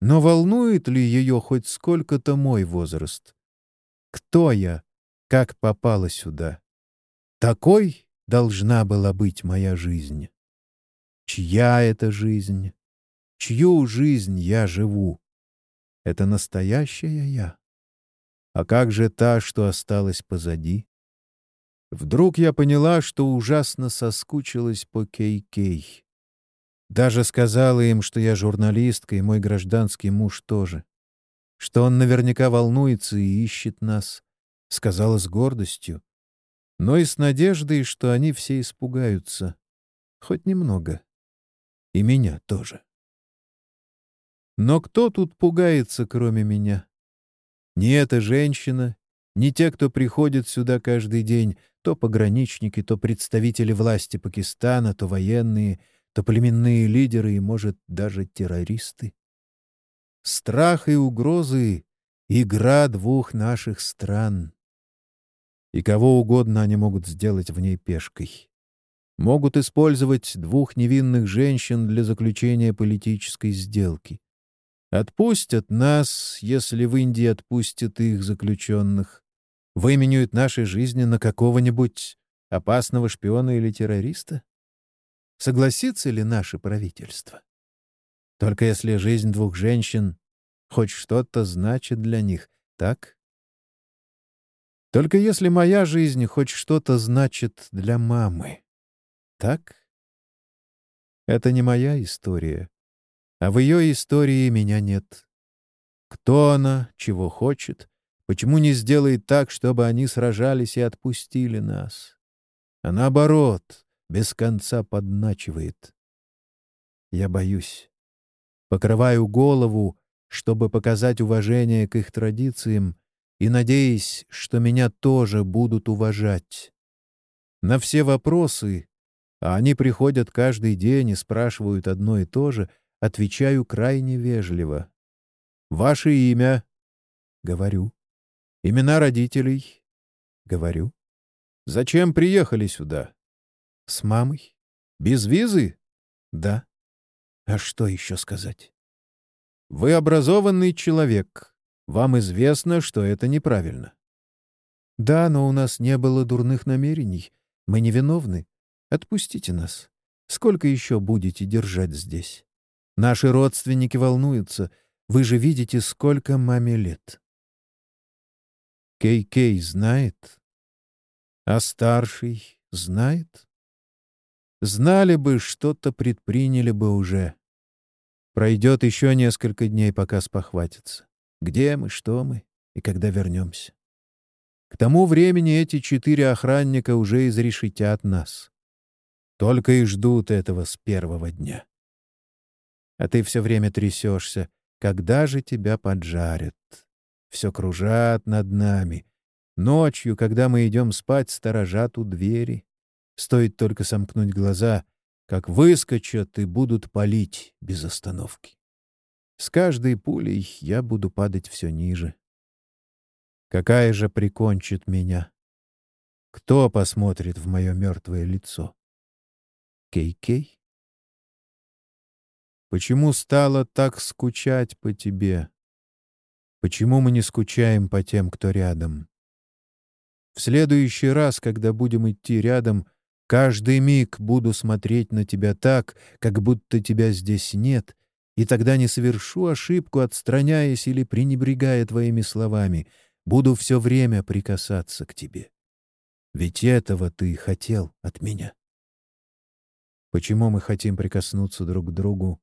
Но волнует ли ее хоть сколько-то мой возраст? Кто я? Как попала сюда? Такой должна была быть моя жизнь. Чья это жизнь? Чью жизнь я живу? Это настоящая я? А как же та, что осталась позади? Вдруг я поняла, что ужасно соскучилась по Кей-Кей. Даже сказала им, что я журналистка, и мой гражданский муж тоже. Что он наверняка волнуется и ищет нас. Сказала с гордостью. Но и с надеждой, что они все испугаются. Хоть немного. И меня тоже. Но кто тут пугается, кроме меня? Ни эта женщина, ни те, кто приходит сюда каждый день, то пограничники, то представители власти Пакистана, то военные, то племенные лидеры и, может, даже террористы. Страх и угрозы — игра двух наших стран. И кого угодно они могут сделать в ней пешкой могут использовать двух невинных женщин для заключения политической сделки. Отпустят нас, если в Индии отпустят их заключенных. Выменяют наши жизни на какого-нибудь опасного шпиона или террориста? Согласится ли наше правительство? Только если жизнь двух женщин хоть что-то значит для них, так? Только если моя жизнь хоть что-то значит для мамы. Так? Это не моя история. А в ее истории меня нет. Кто она, чего хочет, почему не сделает так, чтобы они сражались и отпустили нас? А наоборот, без конца подначивает. Я боюсь. Покрываю голову, чтобы показать уважение к их традициям, и надеясь, что меня тоже будут уважать. На все вопросы а они приходят каждый день и спрашивают одно и то же, отвечаю крайне вежливо. «Ваше имя?» «Говорю». «Имена родителей?» «Говорю». «Зачем приехали сюда?» «С мамой». «Без визы?» «Да». «А что еще сказать?» «Вы образованный человек. Вам известно, что это неправильно. Да, но у нас не было дурных намерений. Мы невиновны. Отпустите нас. Сколько еще будете держать здесь? Наши родственники волнуются. Вы же видите, сколько маме лет. Кей-Кей знает? А старший знает? Знали бы, что-то предприняли бы уже. Пройдет еще несколько дней, пока спохватятся. Где мы, что мы и когда вернемся. К тому времени эти четыре охранника уже изрешетят нас. Только и ждут этого с первого дня. А ты все время трясешься. Когда же тебя поджарят? Все кружат над нами. Ночью, когда мы идем спать, сторожат у двери. Стоит только сомкнуть глаза, как выскочат и будут палить без остановки. С каждой пулей я буду падать все ниже. Какая же прикончит меня? Кто посмотрит в мое мертвое лицо? Кей-Кей? Почему стало так скучать по тебе? Почему мы не скучаем по тем, кто рядом? В следующий раз, когда будем идти рядом, каждый миг буду смотреть на тебя так, как будто тебя здесь нет, и тогда не совершу ошибку, отстраняясь или пренебрегая твоими словами — Буду все время прикасаться к тебе. Ведь этого ты хотел от меня. Почему мы хотим прикоснуться друг к другу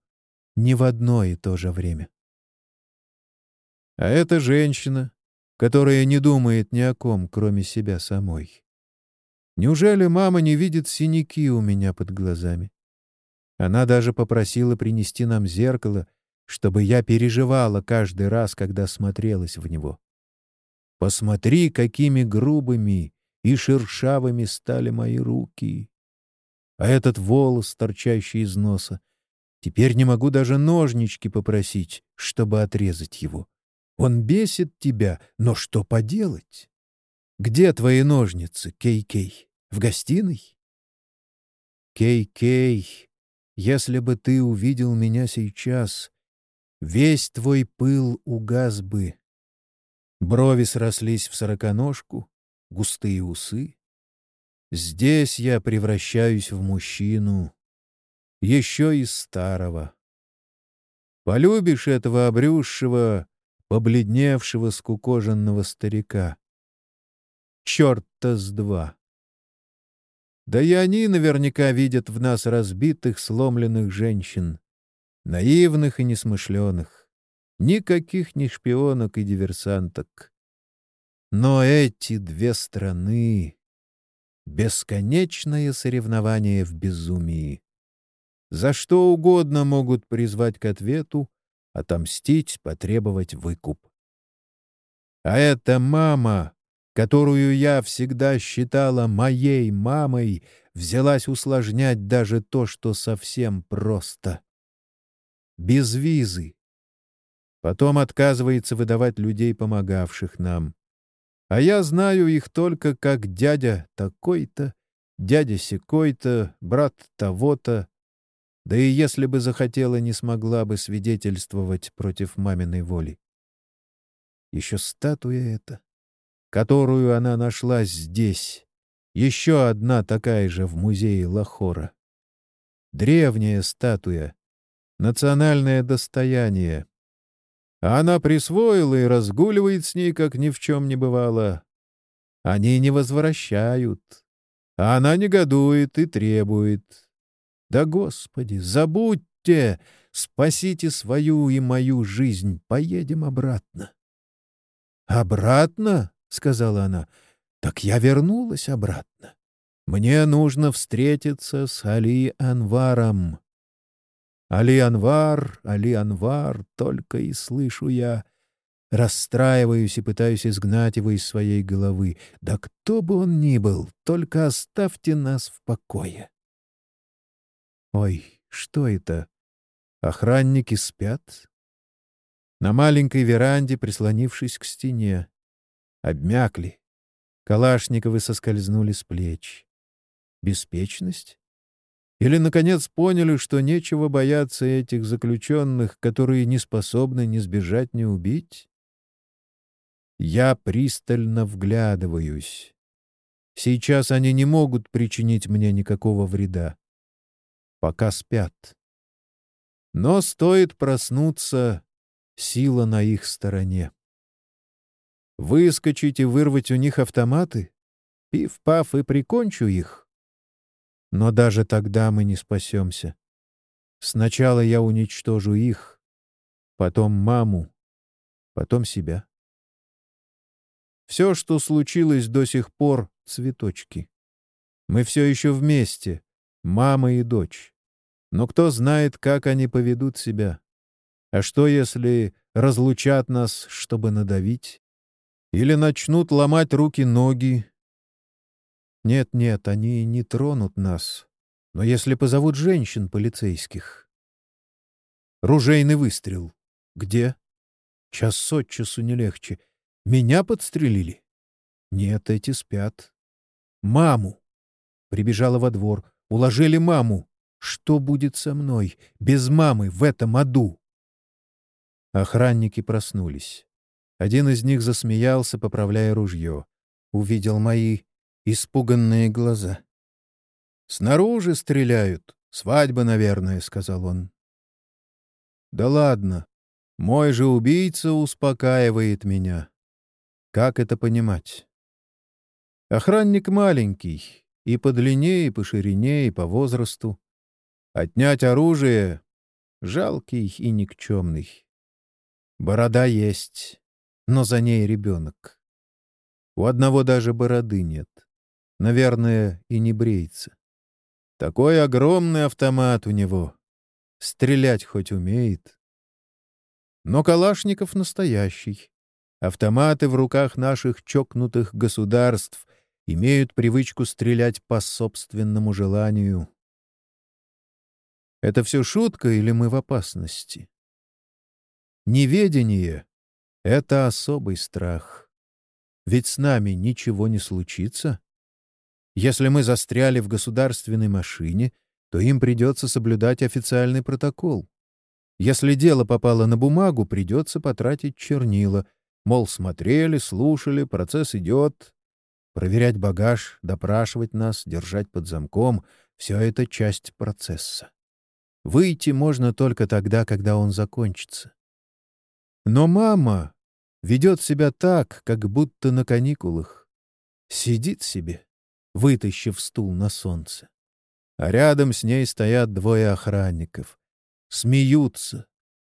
не в одно и то же время? А эта женщина, которая не думает ни о ком, кроме себя самой. Неужели мама не видит синяки у меня под глазами? Она даже попросила принести нам зеркало, чтобы я переживала каждый раз, когда смотрелась в него. Посмотри, какими грубыми и шершавыми стали мои руки. А этот волос, торчащий из носа, теперь не могу даже ножнички попросить, чтобы отрезать его. Он бесит тебя, но что поделать? Где твои ножницы, Кей-Кей? В гостиной? Кей-Кей, если бы ты увидел меня сейчас, весь твой пыл угас бы, Брови срослись в сороконожку, густые усы. Здесь я превращаюсь в мужчину, еще из старого. Полюбишь этого обрюзшего, побледневшего, скукоженного старика. Черт-то с два! Да и они наверняка видят в нас разбитых, сломленных женщин, наивных и несмышленых. Никаких ни шпионок и диверсанток. Но эти две страны — бесконечное соревнование в безумии. За что угодно могут призвать к ответу, отомстить, потребовать выкуп. А эта мама, которую я всегда считала моей мамой, взялась усложнять даже то, что совсем просто. Без визы, Потом отказывается выдавать людей, помогавших нам. А я знаю их только как дядя такой-то, дядя секой-то, брат того-то. Да и если бы захотела, не смогла бы свидетельствовать против маминой воли. Еще статуя эта, которую она нашла здесь. Еще одна такая же в музее Лахора. Древняя статуя, национальное достояние, а она присвоила и разгуливает с ней, как ни в чем не бывало. Они не возвращают, а она негодует и требует. Да, Господи, забудьте, спасите свою и мою жизнь, поедем обратно. «Обратно?» — сказала она. «Так я вернулась обратно. Мне нужно встретиться с Али Анваром. Али Анвар, Али Анвар, только и слышу я. Расстраиваюсь и пытаюсь изгнать его из своей головы. Да кто бы он ни был, только оставьте нас в покое. Ой, что это? Охранники спят? На маленькой веранде, прислонившись к стене. Обмякли. Калашниковы соскользнули с плеч. Беспечность? Или, наконец, поняли, что нечего бояться этих заключенных, которые не способны ни сбежать, ни убить? Я пристально вглядываюсь. Сейчас они не могут причинить мне никакого вреда. Пока спят. Но стоит проснуться, сила на их стороне. Выскочить и вырвать у них автоматы? Пиф-паф и прикончу их. Но даже тогда мы не спасемся. Сначала я уничтожу их, потом маму, потом себя. Все, что случилось до сих пор, — цветочки. Мы все еще вместе, мама и дочь. Но кто знает, как они поведут себя. А что, если разлучат нас, чтобы надавить? Или начнут ломать руки-ноги? Нет-нет, они не тронут нас. Но если позовут женщин полицейских? Ружейный выстрел. Где? Час от часу не легче. Меня подстрелили? Нет, эти спят. Маму. Прибежала во двор. Уложили маму. Что будет со мной, без мамы, в этом аду? Охранники проснулись. Один из них засмеялся, поправляя ружье. Увидел мои испуганные глаза. «Снаружи стреляют. Свадьба, наверное», — сказал он. «Да ладно. Мой же убийца успокаивает меня. Как это понимать? Охранник маленький, и по длине, и по ширине, и по возрасту. Отнять оружие — жалкий и никчемный. Борода есть, но за ней ребенок. У одного даже бороды нет. Наверное, и не бреется. Такой огромный автомат у него. Стрелять хоть умеет. Но Калашников настоящий. Автоматы в руках наших чокнутых государств имеют привычку стрелять по собственному желанию. Это все шутка или мы в опасности? Неведение — это особый страх. Ведь с нами ничего не случится. Если мы застряли в государственной машине, то им придется соблюдать официальный протокол. Если дело попало на бумагу, придется потратить чернила — Мол, смотрели, слушали, процесс идет. Проверять багаж, допрашивать нас, держать под замком — все это часть процесса. Выйти можно только тогда, когда он закончится. Но мама ведет себя так, как будто на каникулах. Сидит себе, вытащив стул на солнце. А рядом с ней стоят двое охранников. Смеются.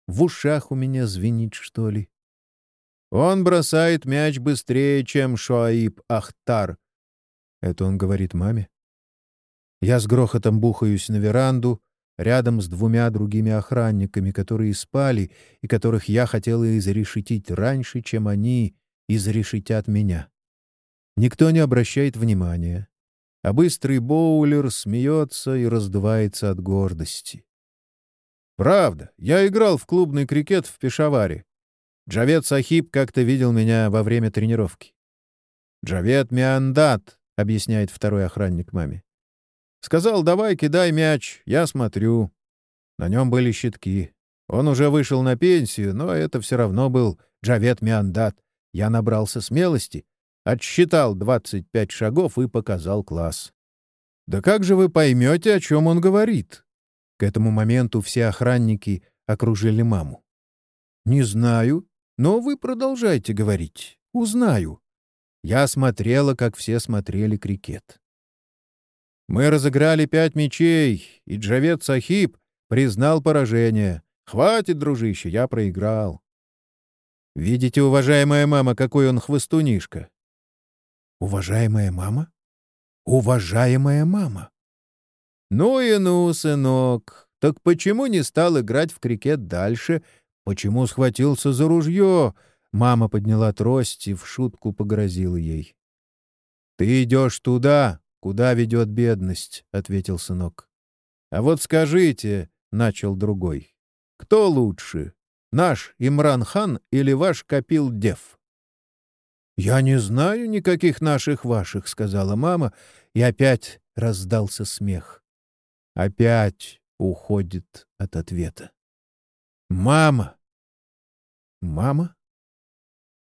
В ушах у меня звенит, что ли. Он бросает мяч быстрее, чем Шуаиб Ахтар. Это он говорит маме. Я с грохотом бухаюсь на веранду, рядом с двумя другими охранниками, которые спали и которых я хотела изрешетить раньше, чем они изрешетят меня. Никто не обращает внимания, а быстрый боулер смеется и раздувается от гордости. Правда, я играл в клубный крикет в Пешаваре. Джавед Сахиб как-то видел меня во время тренировки. «Джавед Миандат», — объясняет второй охранник маме. «Сказал, давай кидай мяч, я смотрю». На нем были щитки. Он уже вышел на пенсию, но это все равно был Джавед Миандат. Я набрался смелости, отсчитал 25 шагов и показал класс. «Да как же вы поймете, о чем он говорит?» К этому моменту все охранники окружили маму. «Не знаю», но вы продолжайте говорить. Узнаю. Я смотрела, как все смотрели крикет. Мы разыграли пять мячей, и Джавед Сахиб признал поражение. «Хватит, дружище, я проиграл». «Видите, уважаемая мама, какой он хвостунишка?» «Уважаемая мама? Уважаемая мама!» «Ну и ну, сынок, так почему не стал играть в крикет дальше, «Почему схватился за ружье?» Мама подняла трость и в шутку погрозила ей. «Ты идешь туда, куда ведет бедность», — ответил сынок. «А вот скажите», — начал другой, — «кто лучше, наш Имран-хан или ваш Капил-Дев?» «Я не знаю никаких наших ваших», — сказала мама, и опять раздался смех. Опять уходит от ответа. «Мама!» Мама?